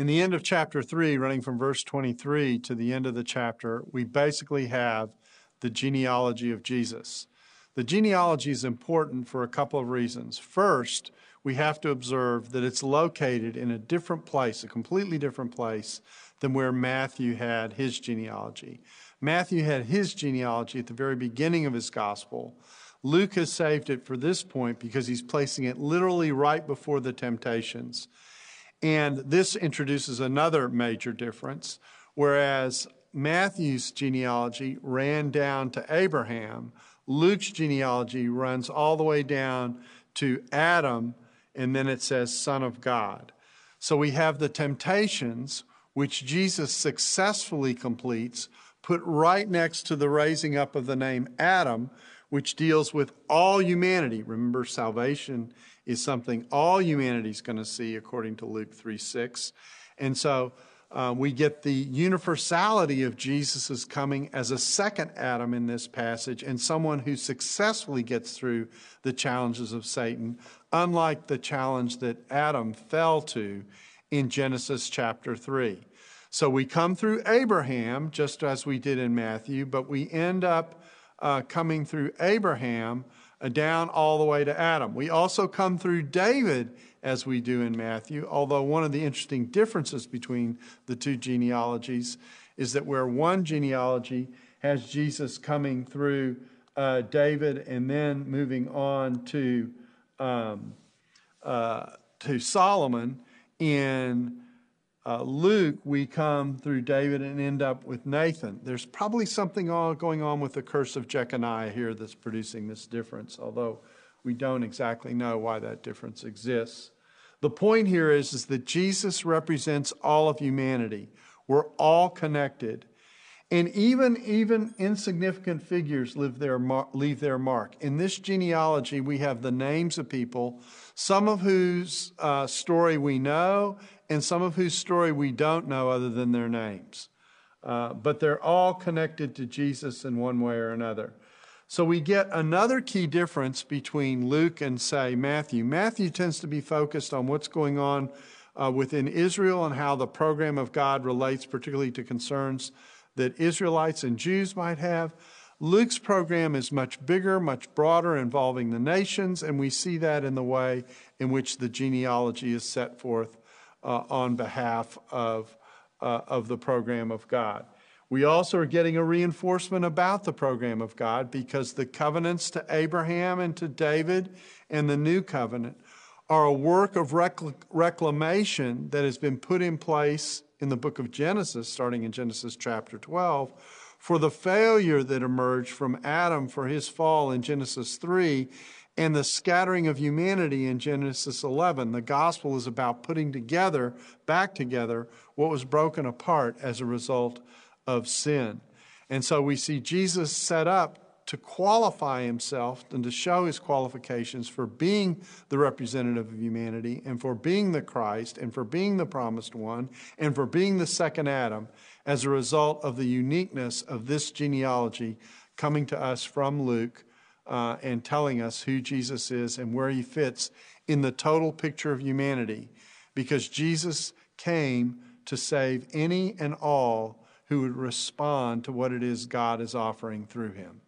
In the end of chapter 3, running from verse 23 to the end of the chapter, we basically have the genealogy of Jesus. The genealogy is important for a couple of reasons. First, we have to observe that it's located in a different place, a completely different place than where Matthew had his genealogy. Matthew had his genealogy at the very beginning of his gospel. Luke has saved it for this point because he's placing it literally right before the temptations. And this introduces another major difference. Whereas Matthew's genealogy ran down to Abraham, Luke's genealogy runs all the way down to Adam, and then it says Son of God. So we have the temptations, which Jesus successfully completes, put right next to the raising up of the name Adam, which deals with all humanity. Remember, salvation is something all humanity is going to see, according to Luke 3 6. And so uh, we get the universality of Jesus' coming as a second Adam in this passage and someone who successfully gets through the challenges of Satan, unlike the challenge that Adam fell to in Genesis chapter 3. So we come through Abraham, just as we did in Matthew, but we end up uh, coming through Abraham uh, down all the way to Adam. We also come through David as we do in Matthew, although one of the interesting differences between the two genealogies is that where one genealogy has Jesus coming through uh, David and then moving on to, um, uh, to Solomon, in uh, Luke, we come through David and end up with Nathan. There's probably something going on with the curse of Jeconiah here that's producing this difference, although we don't exactly know why that difference exists. The point here is, is that Jesus represents all of humanity. We're all connected. And even, even insignificant figures leave their, leave their mark. In this genealogy, we have the names of people, some of whose uh, story we know, and some of whose story we don't know other than their names. Uh, but they're all connected to Jesus in one way or another. So we get another key difference between Luke and, say, Matthew. Matthew tends to be focused on what's going on uh, within Israel and how the program of God relates, particularly to concerns that Israelites and Jews might have. Luke's program is much bigger, much broader, involving the nations, and we see that in the way in which the genealogy is set forth uh, on behalf of, uh, of the program of God. We also are getting a reinforcement about the program of God because the covenants to Abraham and to David and the new covenant are a work of reclamation that has been put in place in the book of Genesis, starting in Genesis chapter 12, for the failure that emerged from Adam for his fall in Genesis 3 and the scattering of humanity in Genesis 11. The gospel is about putting together, back together, what was broken apart as a result of sin. And so we see Jesus set up to qualify himself and to show his qualifications for being the representative of humanity and for being the Christ and for being the promised one and for being the second Adam as a result of the uniqueness of this genealogy coming to us from Luke uh, and telling us who Jesus is and where he fits in the total picture of humanity because Jesus came to save any and all who would respond to what it is God is offering through him.